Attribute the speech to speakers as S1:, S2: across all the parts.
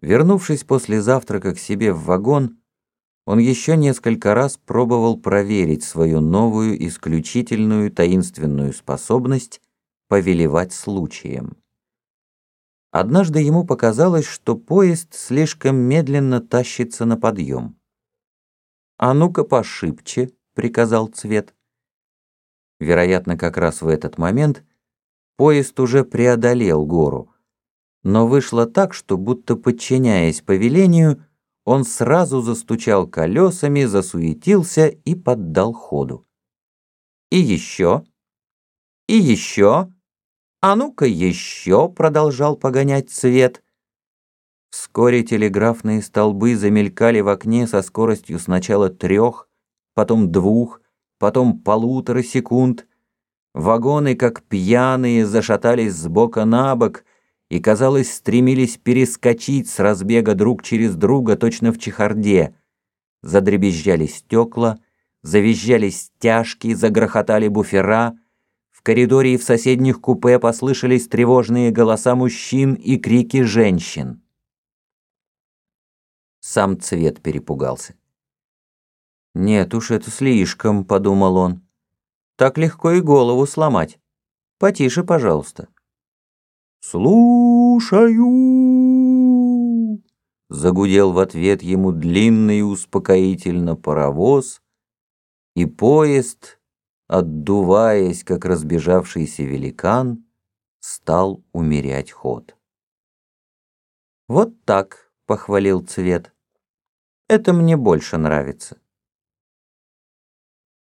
S1: Вернувшись после завтрака к себе в вагон, он еще несколько раз пробовал проверить свою новую исключительную таинственную способность повелевать случаем. Однажды ему показалось, что поезд слишком медленно тащится на подъем. «А ну-ка пошибче», — приказал Цвет. Вероятно, как раз в этот момент поезд уже преодолел гору — но вышло так, что будто подчиняясь повелению, он сразу застучал колесами, засуетился и поддал ходу. «И еще! И еще! А ну-ка еще!» — продолжал погонять цвет. Вскоре телеграфные столбы замелькали в окне со скоростью сначала трех, потом двух, потом полутора секунд. Вагоны, как пьяные, зашатались с бока на бок — и, казалось, стремились перескочить с разбега друг через друга точно в чехарде. Задребезжали стекла, завизжали стяжки, загрохотали буфера. В коридоре и в соседних купе послышались тревожные голоса мужчин и крики женщин. Сам цвет перепугался. «Нет уж, это слишком», — подумал он. «Так легко и голову сломать. Потише, пожалуйста».
S2: «Слушаю!»
S1: Загудел в ответ ему длинный успокоительно паровоз, и поезд, отдуваясь, как разбежавшийся великан, стал умерять ход. «Вот так», — похвалил Цвет. «Это мне больше нравится».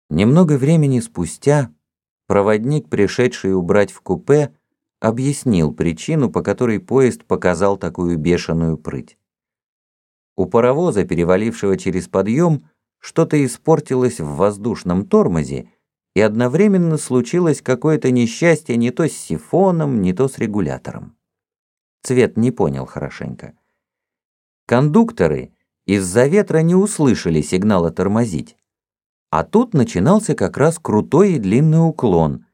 S1: Немного времени спустя проводник, пришедший убрать в купе, объяснил причину, по которой поезд показал такую бешеную прыть. У паровоза, перевалившего через подъем, что-то испортилось в воздушном тормозе, и одновременно случилось какое-то несчастье не то с сифоном, не то с регулятором. Цвет не понял хорошенько. Кондукторы из-за ветра не услышали сигнала тормозить. А тут начинался как раз крутой и длинный уклон —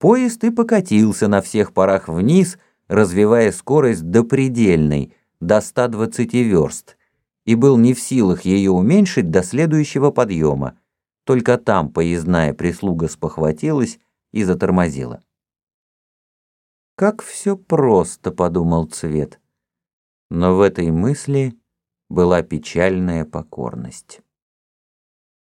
S1: Поезд и покатился на всех парах вниз, развивая скорость до предельной, до 120 верст, и был не в силах ее уменьшить до следующего подъема. Только там поездная прислуга спохватилась и затормозила. «Как все просто», — подумал Цвет. Но в этой мысли была печальная покорность.